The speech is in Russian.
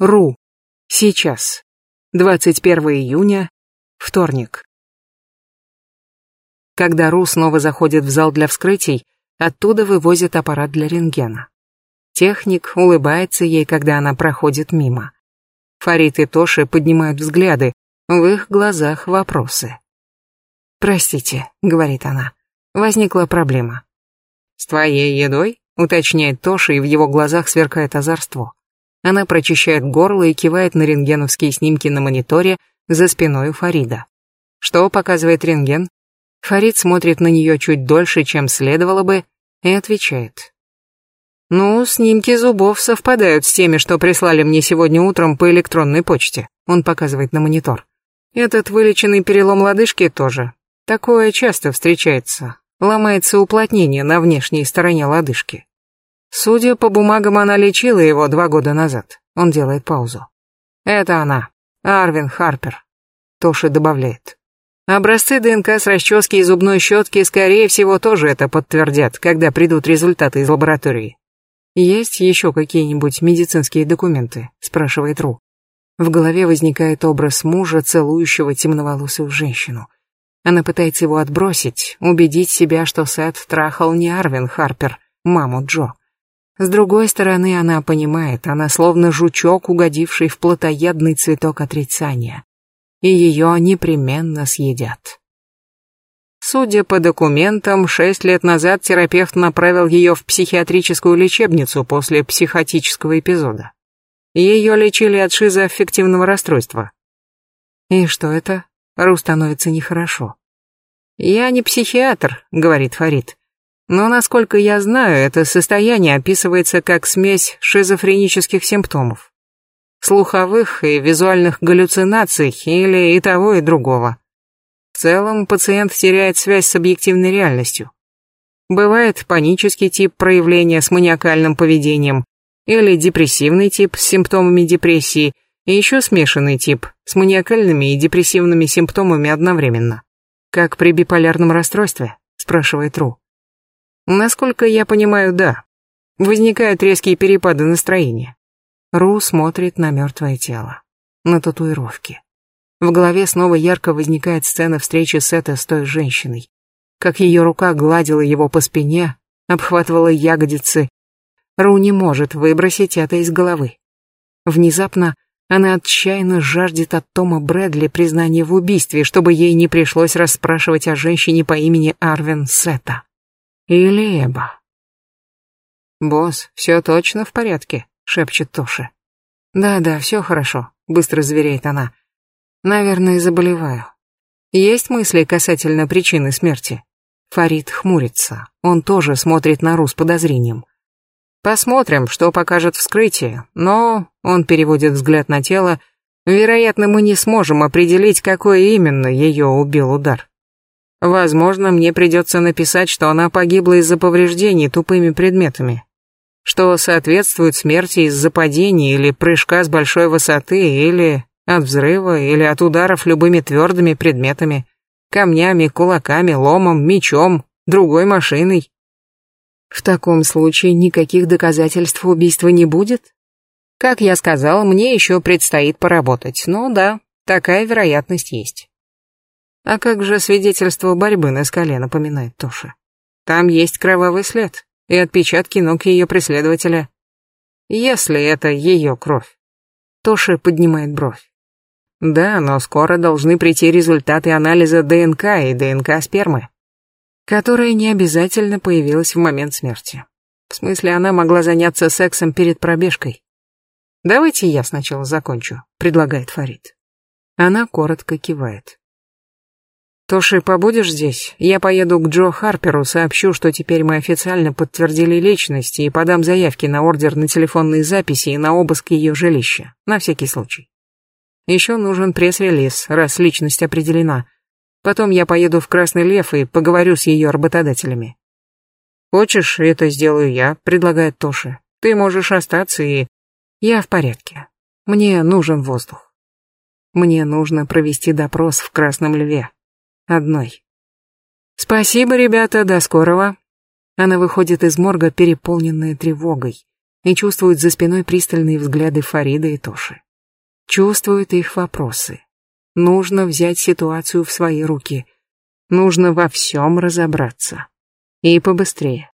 Ру. Сейчас. 21 июня. Вторник. Когда Ру снова заходит в зал для вскрытий, оттуда вывозят аппарат для рентгена. Техник улыбается ей, когда она проходит мимо. Фарид и Тоши поднимают взгляды, в их глазах вопросы. «Простите», — говорит она, — «возникла проблема». «С твоей едой?» — уточняет Тоши, и в его глазах сверкает озорство. Она прочищает горло и кивает на рентгеновские снимки на мониторе за спиной у Фарида. Что показывает рентген? Фарид смотрит на нее чуть дольше, чем следовало бы, и отвечает. «Ну, снимки зубов совпадают с теми, что прислали мне сегодня утром по электронной почте», он показывает на монитор. «Этот вылеченный перелом лодыжки тоже. Такое часто встречается. Ломается уплотнение на внешней стороне лодыжки. Судя по бумагам, она лечила его два года назад. Он делает паузу. Это она. Арвин Харпер. Тоши добавляет. Образцы ДНК с расчески и зубной щетки, скорее всего, тоже это подтвердят, когда придут результаты из лаборатории. «Есть еще какие-нибудь медицинские документы?» – спрашивает Ру. В голове возникает образ мужа, целующего темноволосую женщину. Она пытается его отбросить, убедить себя, что Сет трахал не Арвин Харпер, маму Джо. С другой стороны, она понимает, она словно жучок, угодивший в плотоядный цветок отрицания. И ее непременно съедят. Судя по документам, шесть лет назад терапевт направил ее в психиатрическую лечебницу после психотического эпизода. Ее лечили от шизоаффективного расстройства. И что это? Ру становится нехорошо. «Я не психиатр», — говорит Фарид. Но, насколько я знаю, это состояние описывается как смесь шизофренических симптомов. Слуховых и визуальных галлюцинаций или и того, и другого. В целом, пациент теряет связь с объективной реальностью. Бывает панический тип проявления с маниакальным поведением, или депрессивный тип с симптомами депрессии, и еще смешанный тип с маниакальными и депрессивными симптомами одновременно. Как при биполярном расстройстве, спрашивает Ру. Насколько я понимаю, да. Возникают резкие перепады настроения. Ру смотрит на мертвое тело, на татуировки. В голове снова ярко возникает сцена встречи Сета с той женщиной, как ее рука гладила его по спине, обхватывала ягодицы. Ру не может выбросить это из головы. Внезапно она отчаянно жаждет от Тома Брэдли признания в убийстве, чтобы ей не пришлось расспрашивать о женщине по имени Арвин Сета. Или Эба. «Босс, все точно в порядке», — шепчет Тоша. «Да-да, все хорошо», — быстро заверяет она. «Наверное, заболеваю. Есть мысли касательно причины смерти?» Фарид хмурится. Он тоже смотрит на Ру с подозрением. «Посмотрим, что покажет вскрытие, но...» Он переводит взгляд на тело. «Вероятно, мы не сможем определить, какой именно ее убил удар». Возможно, мне придется написать, что она погибла из-за повреждений тупыми предметами, что соответствует смерти из-за падения или прыжка с большой высоты, или от взрыва, или от ударов любыми твердыми предметами, камнями, кулаками, ломом, мечом, другой машиной. В таком случае никаких доказательств убийства не будет? Как я сказала, мне еще предстоит поработать, но да, такая вероятность есть. А как же свидетельство борьбы на скале, напоминает Тоша. Там есть кровавый след и отпечатки ног ее преследователя. Если это ее кровь. Тоша поднимает бровь. Да, но скоро должны прийти результаты анализа ДНК и ДНК спермы, которая не обязательно появилась в момент смерти. В смысле, она могла заняться сексом перед пробежкой. Давайте я сначала закончу, предлагает Фарид. Она коротко кивает. «Тоши, побудешь здесь? Я поеду к Джо Харперу, сообщу, что теперь мы официально подтвердили личность и подам заявки на ордер на телефонные записи и на обыск ее жилища. На всякий случай. Еще нужен пресс-релиз, раз личность определена. Потом я поеду в Красный Лев и поговорю с ее работодателями». «Хочешь, это сделаю я», — предлагает Тоши. «Ты можешь остаться и...» «Я в порядке. Мне нужен воздух. Мне нужно провести допрос в Красном Льве» одной. «Спасибо, ребята, до скорого». Она выходит из морга, переполненная тревогой, и чувствует за спиной пристальные взгляды Фарида и Тоши. Чувствует их вопросы. Нужно взять ситуацию в свои руки. Нужно во всем разобраться. И побыстрее.